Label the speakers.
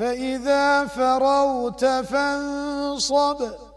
Speaker 1: فإذا فرغت فانصب.